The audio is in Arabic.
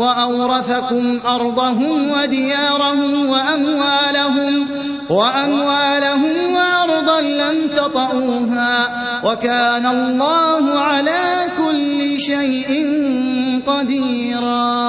وأورثكم أرضهم وديارهم وأموالهم وأموالهم وأرضا لم تطئوها وكان الله على كل شيء قديرا